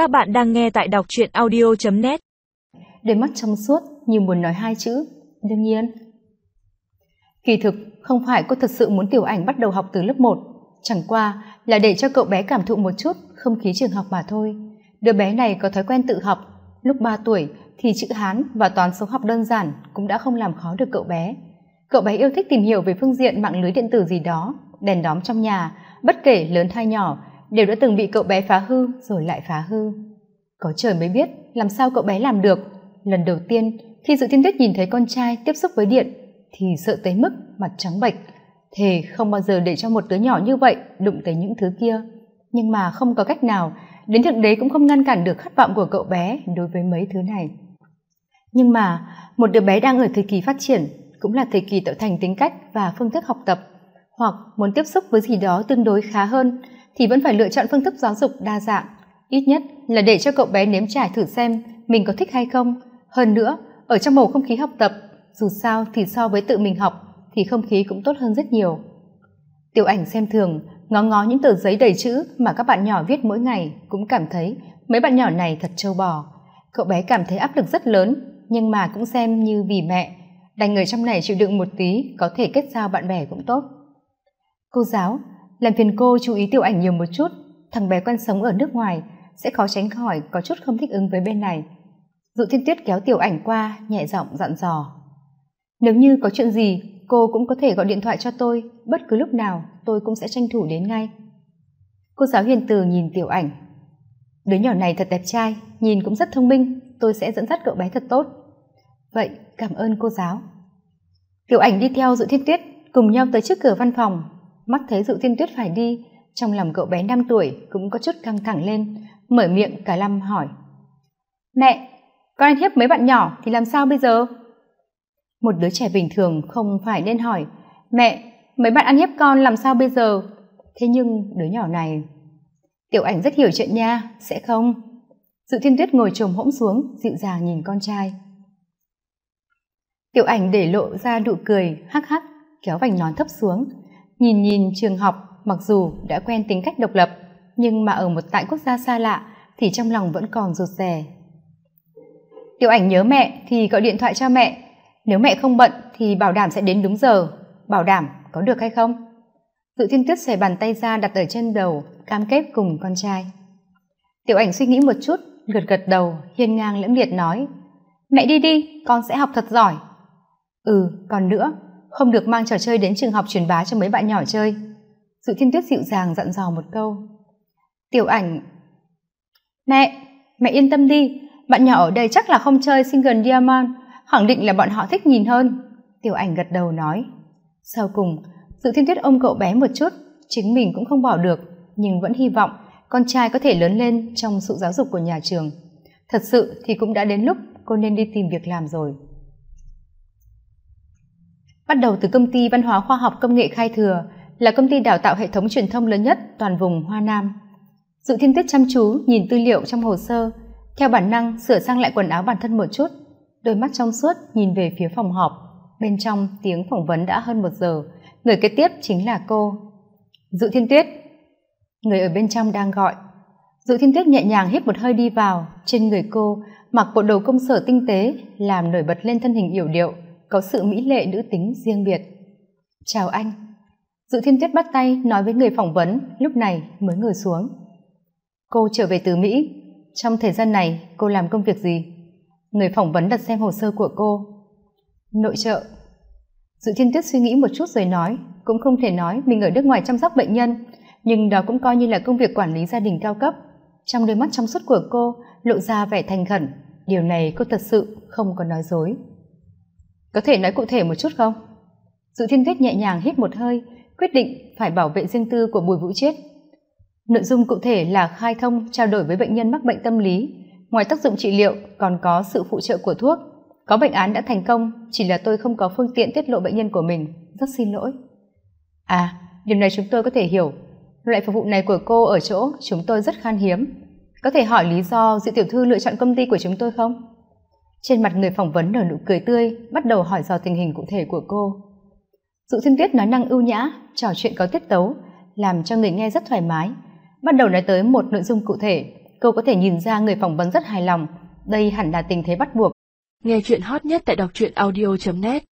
Các bạn đang nghe tại đọc truyện audio.net Đôi mắt trong suốt như muốn nói hai chữ, đương nhiên. Kỳ thực, không phải cô thật sự muốn tiểu ảnh bắt đầu học từ lớp 1, chẳng qua là để cho cậu bé cảm thụ một chút không khí trường học mà thôi. Đứa bé này có thói quen tự học, lúc 3 tuổi thì chữ Hán và toán số học đơn giản cũng đã không làm khó được cậu bé. Cậu bé yêu thích tìm hiểu về phương diện mạng lưới điện tử gì đó, đèn đóm trong nhà, bất kể lớn hay nhỏ, đều đã từng bị cậu bé phá hư rồi lại phá hư. Có trời mới biết làm sao cậu bé làm được. Lần đầu tiên khi Dự Thiên Tuyết nhìn thấy con trai tiếp xúc với điện thì sợ tới mức mặt trắng bệch, thề không bao giờ để cho một đứa nhỏ như vậy đụng tới những thứ kia. Nhưng mà không có cách nào, đến thực đế cũng không ngăn cản được khát vọng của cậu bé đối với mấy thứ này. Nhưng mà một đứa bé đang ở thời kỳ phát triển cũng là thời kỳ tạo thành tính cách và phương thức học tập hoặc muốn tiếp xúc với gì đó tương đối khá hơn thì vẫn phải lựa chọn phương thức giáo dục đa dạng. Ít nhất là để cho cậu bé nếm trải thử xem mình có thích hay không. Hơn nữa, ở trong bầu không khí học tập, dù sao thì so với tự mình học thì không khí cũng tốt hơn rất nhiều. Tiểu ảnh xem thường, ngó ngó những tờ giấy đầy chữ mà các bạn nhỏ viết mỗi ngày cũng cảm thấy mấy bạn nhỏ này thật trâu bò. Cậu bé cảm thấy áp lực rất lớn, nhưng mà cũng xem như vì mẹ. Đành người trong này chịu đựng một tí, có thể kết giao bạn bè cũng tốt. Cô giáo làm phiền cô chú ý tiểu ảnh nhiều một chút. Thằng bé quen sống ở nước ngoài, sẽ khó tránh khỏi có chút không thích ứng với bên này. Dụ thiên tuyết kéo tiểu ảnh qua, nhẹ giọng dặn dò. Nếu như có chuyện gì, cô cũng có thể gọi điện thoại cho tôi. Bất cứ lúc nào, tôi cũng sẽ tranh thủ đến ngay. Cô giáo hiền từ nhìn tiểu ảnh. Đứa nhỏ này thật đẹp trai, nhìn cũng rất thông minh. Tôi sẽ dẫn dắt cậu bé thật tốt. Vậy, cảm ơn cô giáo. Tiểu ảnh đi theo dụ thiên tuyết, cùng nhau tới trước cửa văn phòng mắt thấy dự thiên tuyết phải đi. Trong lòng cậu bé năm tuổi cũng có chút căng thẳng lên, mở miệng cả lâm hỏi. Mẹ, con ăn hiếp mấy bạn nhỏ thì làm sao bây giờ? Một đứa trẻ bình thường không phải nên hỏi. Mẹ, mấy bạn ăn hiếp con làm sao bây giờ? Thế nhưng đứa nhỏ này, tiểu ảnh rất hiểu chuyện nha, sẽ không? Dự thiên tuyết ngồi trồm hỗn xuống, dịu dàng nhìn con trai. Tiểu ảnh để lộ ra nụ cười hắc hắc, kéo vành nón thấp xuống nhìn nhìn trường học, mặc dù đã quen tính cách độc lập, nhưng mà ở một tại quốc gia xa lạ thì trong lòng vẫn còn rụt rè. Tiểu ảnh nhớ mẹ thì gọi điện thoại cho mẹ. Nếu mẹ không bận thì bảo đảm sẽ đến đúng giờ. Bảo đảm có được hay không? Tự thiên tuyết xòe bàn tay ra đặt ở trên đầu, cam kết cùng con trai. Tiểu ảnh suy nghĩ một chút, gật gật đầu, hiên ngang lẫm liệt nói. Mẹ đi đi, con sẽ học thật giỏi. Ừ còn nữa không được mang trò chơi đến trường học truyền bá cho mấy bạn nhỏ chơi. Dự thiên tuyết dịu dàng dặn dò một câu. Tiểu ảnh. Mẹ mẹ yên tâm đi. Bạn nhỏ ở đây chắc là không chơi single diamond. Khẳng định là bọn họ thích nhìn hơn. Tiểu ảnh gật đầu nói. Sau cùng dự thiên tuyết ôm cậu bé một chút. Chính mình cũng không bỏ được, nhưng vẫn hy vọng con trai có thể lớn lên trong sự giáo dục của nhà trường. Thật sự thì cũng đã đến lúc cô nên đi tìm việc làm rồi bắt đầu từ công ty văn hóa khoa học công nghệ khai thừa, là công ty đào tạo hệ thống truyền thông lớn nhất toàn vùng hoa nam. Dự thiên tuyết chăm chú, nhìn tư liệu trong hồ sơ, theo bản năng sửa sang lại quần áo bản thân một chút, đôi mắt trong suốt nhìn về phía phòng họp. Bên trong tiếng phỏng vấn đã hơn một giờ, người kế tiếp chính là cô. Dự thiên tuyết. Người ở bên trong đang gọi. Dự thiên tuyết nhẹ nhàng hít một hơi đi vào, trên người cô mặc bộ đồ công sở tinh tế, làm nổi bật lên thân hình yểu điệu có sự mỹ lệ nữ tính riêng biệt. Chào anh. Dự thiên tuyết bắt tay nói với người phỏng vấn, lúc này mới ngồi xuống. Cô trở về từ mỹ. Trong thời gian này, cô làm công việc gì? Người phỏng vấn đặt xem hồ sơ của cô. Nội trợ. Dự thiên tuyết suy nghĩ một chút rồi nói, cũng không thể nói mình ở nước ngoài chăm sóc bệnh nhân, nhưng đó cũng coi như là công việc quản lý gia đình cao cấp. Trong đôi mắt trong suốt của cô, lộ ra vẻ thành khẩn, điều này cô thật sự không có nói dối có thể nói cụ thể một chút không? Dự thiên tuyết nhẹ nhàng hít một hơi, quyết định phải bảo vệ riêng tư của bùi vũ chiết. Nội dung cụ thể là khai thông, trao đổi với bệnh nhân mắc bệnh tâm lý. Ngoài tác dụng trị liệu, còn có sự phụ trợ của thuốc. Có bệnh án đã thành công, chỉ là tôi không có phương tiện tiết lộ bệnh nhân của mình. Rất xin lỗi. À điều này chúng tôi có thể hiểu. Loại phục vụ này của cô ở chỗ chúng tôi rất khan hiếm. Có thể hỏi lý do dự tiểu thư lựa chọn công ty của chúng tôi không? Trên mặt người phỏng vấn nở nụ cười tươi, bắt đầu hỏi dò tình hình cụ thể của cô. Dụ thiên tuyết nói năng ưu nhã, trò chuyện có tiết tấu, làm cho người nghe rất thoải mái. Bắt đầu nói tới một nội dung cụ thể, cô có thể nhìn ra người phỏng vấn rất hài lòng. Đây hẳn là tình thế bắt buộc. Nghe chuyện hot nhất tại đọc truyện audio net.